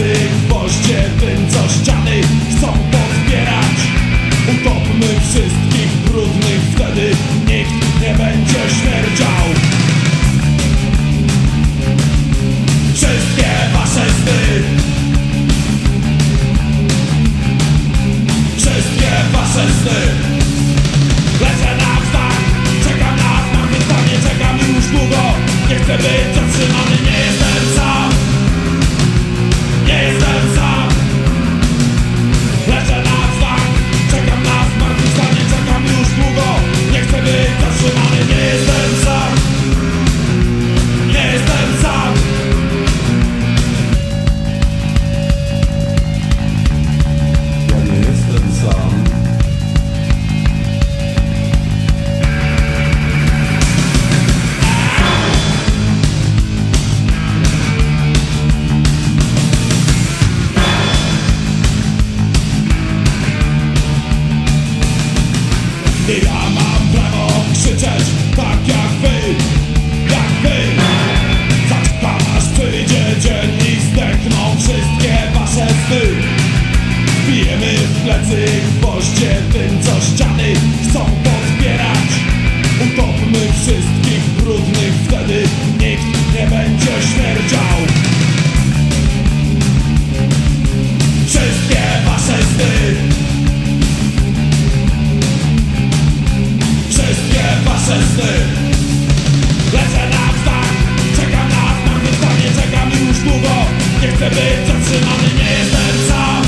Wszyscy w poście bym coś chciał dziewczyn, co ściany chcą pozbierać. Utopmy wszystkich brudnych, wtedy. Nikt nie będzie śmierdział. Wszystkie wasze sny. Wszystkie wasze sny. Lecę na wznak, czekam na znak, nie czekam już długo. Nie chcę być zatrzymany, nie jestem sam.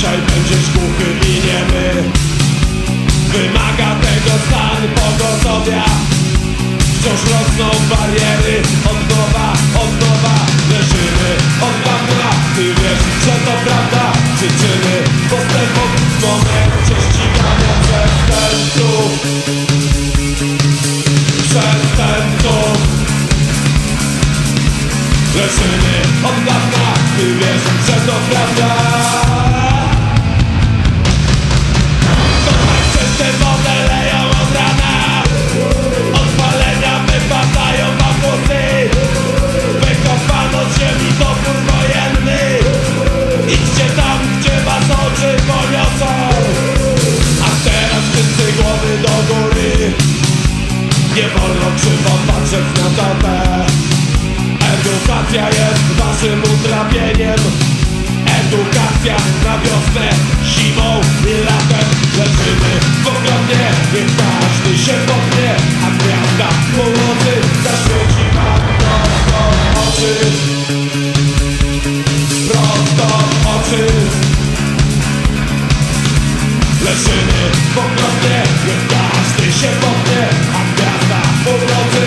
Dzisiaj będziesz głuchy i niemy Wymaga tego stan pogotowia Wciąż rosną bariery. Od nowa, od nowa Leżymy. Od dawna Ty wiesz, że to prawda. Przyczyny postępów W momencie ścigania przestępców. Przestępców. Leżymy. Od dawna Ty wiesz, że to prawda Idźcie tam, gdzie was oczy poniosą. A teraz wszyscy głowy do góry. Nie wolno krzywo patrzeć na tapę Edukacja jest waszym utrapieniem. Edukacja na wiosnę, zimą i latem. Leżymy dwukrotnie, niech każdy się podnie. A gwiazda północy zaświeci prosto w oczy Prosto w oczy Leżymy dwukrotnie, niech każdy się podnie A gwiazda północy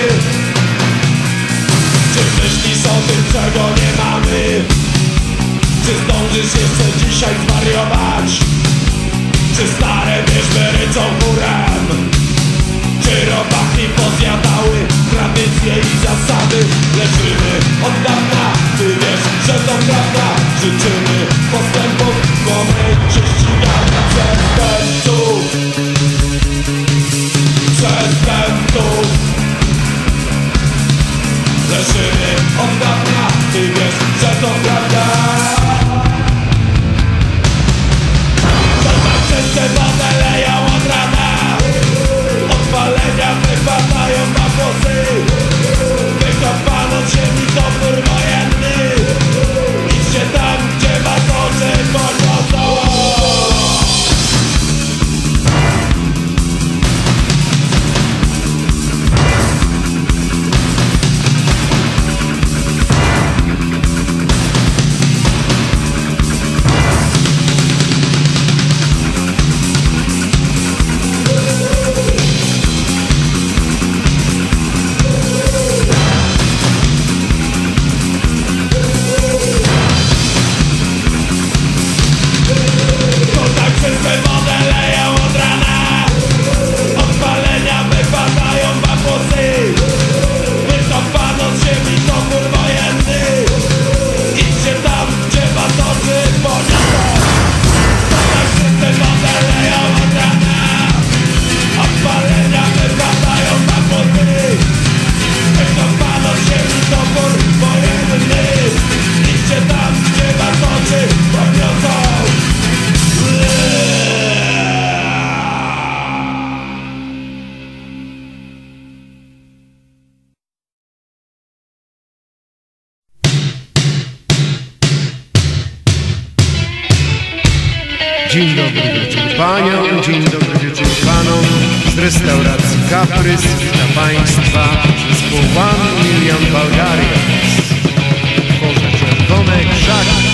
Czy myślisz o tym, czego nie mamy? Czy zdążysz jeszcze dzisiaj zwariować? Czy stare wierzby ryczą chórem? Czy robaki pozjadały tradycje i zasady? Leżymy od dawna, ty wiesz, że to prawda. Życzymy postępów w momencie ścigania przestępców. Przestępców. Leżymy od dawna, ty wiesz, że to prawda. Wodę leją od rana. Odpalenia wypadają na say Dzień dobry wieczór paniom, dzień dobry wieczór panom Z restauracji Kaprys wita państwa Zespół One Million Bulgarians Tworzy czerwone krzaki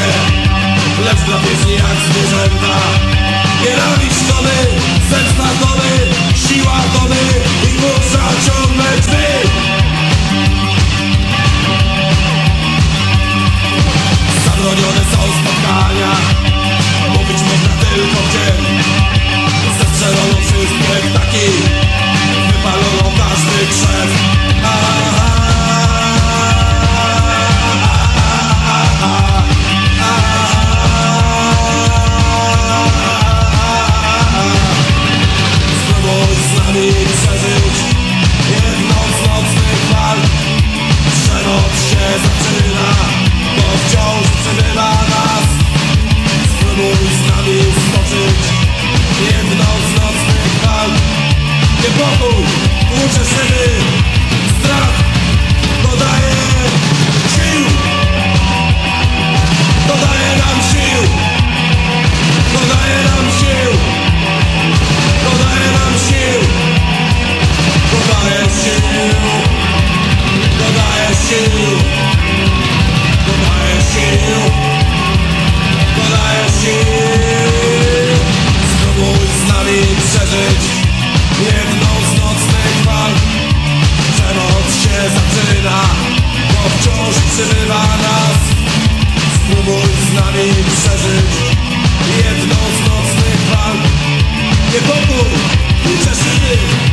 ludzie Lecz dla pieśni jak zwierzęta. Nienawiść to my, zemsta to my Siła to my i burza ciągle drzwi Zabronione są spotkania Mówić można tylko w dzień Zestrzelono wszystkie ptaki Wypalono każdy krzew. Spróbuj Niepokój, tłucze szyby, strach dodaje sił. Dodaje nam sił. Dodaje nam sił. Dodaje nam sił. Dodaje sił. Dodaje sił. Dodaje sił. Dodaje sił. Spróbuj z nami przeżyć zaczyna Bo wciąż przybywa nas. Spróbuj z nami przeżyć Jedną z nocnych walk. Niepokój, szyby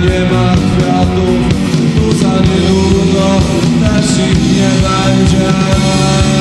nie ma kwiatów Tu za niedługo też ich nie będzie.